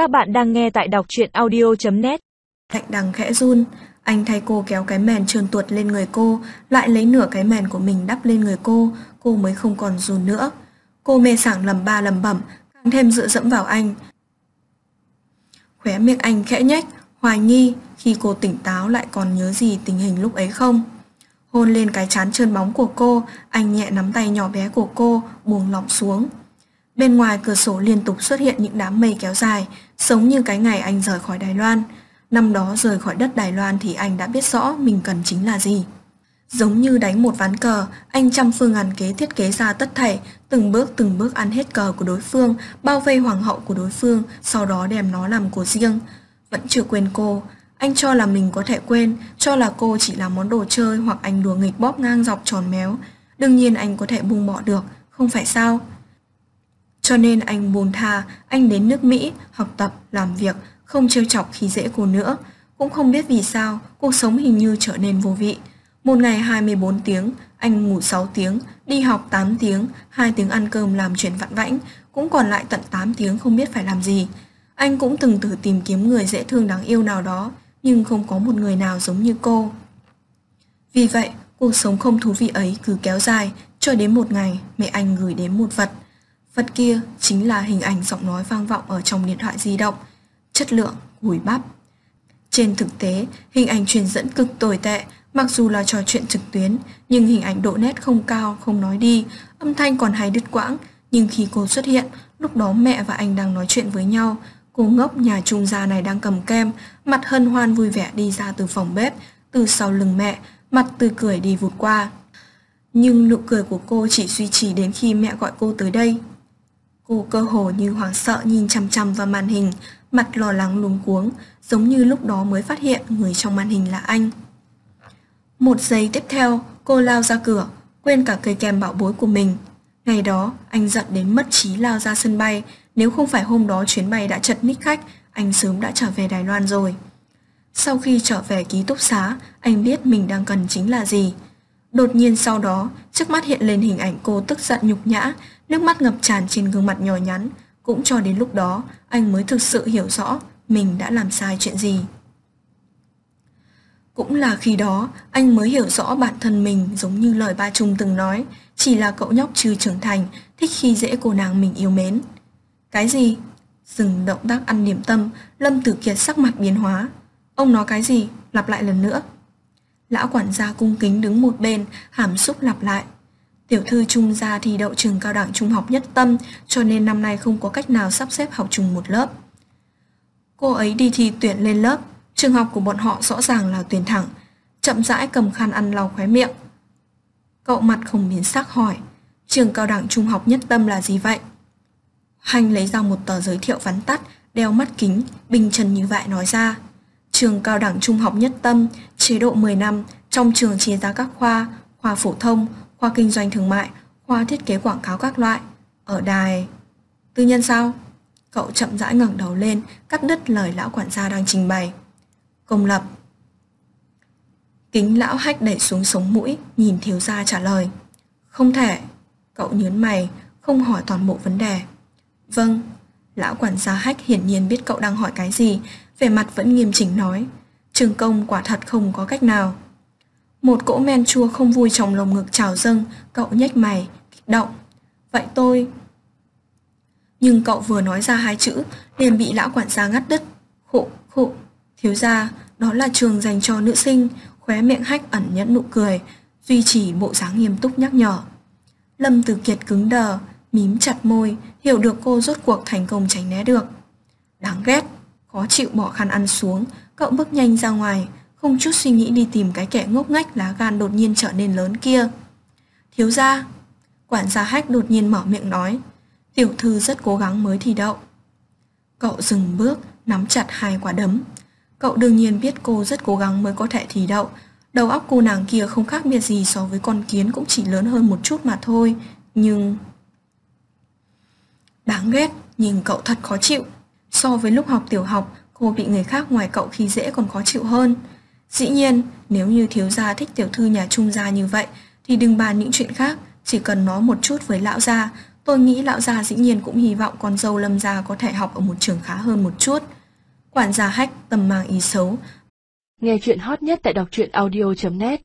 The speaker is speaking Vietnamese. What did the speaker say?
Các bạn đang nghe tại đọc truyện audio.net thạnh đằng khẽ run, anh thay cô kéo cái mền trơn tuột lên người cô, lại lấy nửa cái mền của mình đắp lên người cô, cô mới không còn run nữa. Cô mê sảng lầm ba lầm bẩm, càng thêm dựa dẫm vào anh. Khóe miệng anh khẽ nhếch, hoài nghi khi cô tỉnh táo lại còn nhớ gì tình hình lúc ấy không. Hôn lên cái chán trơn bóng của cô, anh nhẹ nắm tay nhỏ bé của cô, buông lỏng xuống. Bên ngoài cửa sổ liên tục xuất hiện những đám mây kéo dài, giống như cái ngày anh rời khỏi Đài Loan. Năm đó rời khỏi đất Đài Loan thì anh đã biết rõ mình cần chính là gì. Giống như đánh một ván cờ, anh trăm phương ngàn kế thiết kế ra tất thảy, từng bước từng bước ăn hết cờ của đối phương, bao vây hoàng hậu của đối phương, sau đó đem nó làm của riêng. Vẫn chưa quên cô, anh cho là mình có thể quên, cho là cô chỉ là món đồ chơi hoặc anh đùa nghịch bóp ngang dọc tròn méo. Đương nhiên anh có thể buông bỏ được, không phải sao? Cho nên anh buông tha, anh đến nước Mỹ, học tập, làm việc, không trêu chọc khi dễ cô nữa. Cũng không biết vì sao, cuộc sống hình như trở nên vô vị. Một ngày 24 tiếng, anh ngủ 6 tiếng, đi học 8 tiếng, 2 tiếng ăn cơm làm chuyện vặn vãnh, cũng còn lại tận 8 tiếng không biết phải làm gì. Anh cũng từng thử tìm kiếm người dễ thương đáng yêu nào đó, nhưng không có một người nào giống như cô. Vì vậy, cuộc sống không thú vị ấy cứ kéo dài, cho đến một ngày mẹ anh gửi đến một vật. Vật kia chính là hình ảnh giọng nói vang vọng ở trong điện thoại di động, chất lượng gùi bắp. Trên thực tế, hình ảnh truyền dẫn cực tồi tệ, mặc dù là trò chuyện trực tuyến, nhưng hình ảnh độ nét không cao, không nói đi, âm thanh còn hay đứt quãng, nhưng khi cô xuất hiện, lúc đó mẹ và anh đang nói chuyện với nhau, cô ngốc nhà trung gia này đang cầm kem, mặt hân hoan vui vẻ đi ra từ phòng bếp, từ sau lưng mẹ, mặt tươi cười đi vụt qua. Nhưng nụ cười của cô chỉ duy trì đến khi mẹ gọi cô tới đây. Cô cơ hồ như hoảng sợ nhìn chằm chằm vào màn hình, mặt lo lắng luống cuống, giống như lúc đó mới phát hiện người trong màn hình là anh. Một giây tiếp theo, cô lao ra cửa, quên cả cây kem bảo bối của mình. Ngày đó, anh giận đến mất trí lao ra sân bay, nếu không phải hôm đó chuyến bay đã chật ních khách, anh sớm đã trở về Đài Loan rồi. Sau khi trở về ký túc xá, anh biết mình đang cần chính là gì. Đột nhiên sau đó, trước mắt hiện lên hình ảnh cô tức giận nhục nhã, nước mắt ngập tràn trên gương mặt nhỏ nhắn. Cũng cho đến lúc đó, anh mới thực sự hiểu rõ mình đã làm sai chuyện gì. Cũng là khi đó, anh mới hiểu rõ bản thân mình giống như lời ba Trung từng nói, chỉ là cậu nhóc chưa trưởng thành, thích khi dễ cô nàng mình yêu mến. Cái gì? Dừng động tác ăn điểm tâm, Lâm Tử Kiệt sắc mặt biến hóa. Ông nói cái gì? Lặp lại lần nữa. Lão quản gia cung kính đứng một bên, hàm xúc lặp lại. Tiểu thư trung gia thì đậu trường cao đẳng trung học nhất tâm, cho nên năm nay không có cách nào sắp xếp học chung một lớp. Cô ấy đi thi tuyển lên lớp, trường học của bọn họ rõ ràng là tuyển thẳng, chậm rãi cầm khăn ăn lau khóe miệng. Cậu mặt không biến sắc hỏi, trường cao đẳng trung học nhất tâm là gì vậy? Hành lấy ra một tờ giới thiệu vắn tắt, đeo mắt kính, bình chân như vậy nói ra. Trường cao đẳng trung học nhất tâm, chế độ 10 năm, trong trường chia ra các khoa, khoa phổ thông, khoa kinh doanh thương mại, khoa thiết kế quảng cáo các loại. Ở đài... Tư nhân sao? Cậu chậm rãi ngẩng đầu lên, cắt đứt lời lão quản gia đang trình bày. Công lập. Kính lão hách đẩy xuống sống mũi, nhìn thiếu gia trả lời. Không thể. Cậu nhớn mày, không hỏi toàn bộ vấn đề. Vâng. Lão quản gia hách hiển nhiên biết cậu đang hỏi cái gì, vẻ mặt vẫn nghiêm chỉnh nói. Trường công quả thật không có cách nào. Một cỗ men chua không vui trong lồng ngực trào dâng, cậu nhếch mày, kích động. Vậy tôi... Nhưng cậu vừa nói ra hai chữ, liền bị lão quản gia ngắt đứt. Khụ, khụ, thiếu gia, đó là trường dành cho nữ sinh, khóe miệng hách ẩn nhẫn nụ cười, duy trì bộ dáng nghiêm túc nhắc nhở. Lâm Tử Kiệt cứng đờ, mím chặt môi, hiểu được cô rốt cuộc thành công tránh né được. Đáng ghét, khó chịu bỏ khăn ăn xuống, cậu bước nhanh ra ngoài, không chút suy nghĩ đi tìm cái kẻ ngốc nghếch lá gan đột nhiên trở nên lớn kia. Thiếu gia, quản gia hách đột nhiên mở miệng nói, tiểu thư rất cố gắng mới thi đậu. Cậu dừng bước, nắm chặt hai quả đấm. Cậu đương nhiên biết cô rất cố gắng mới có thể thi đậu, đầu óc cô nàng kia không khác biệt gì so với con kiến cũng chỉ lớn hơn một chút mà thôi, nhưng... Đáng ghét, nhìn cậu thật khó chịu. So với lúc học tiểu học, cô bị người khác ngoài cậu khi dễ còn khó chịu hơn. Dĩ nhiên, nếu như thiếu gia thích tiểu thư nhà trung gia như vậy, thì đừng bàn những chuyện khác, chỉ cần nói một chút với lão gia, Tôi nghĩ lão gia dĩ nhiên cũng hy vọng con dâu lâm gia có thể học ở một trường khá hơn một chút. Quản gia hách tầm mang ý xấu. Nghe chuyện hot nhất tại đọc truyện audio.net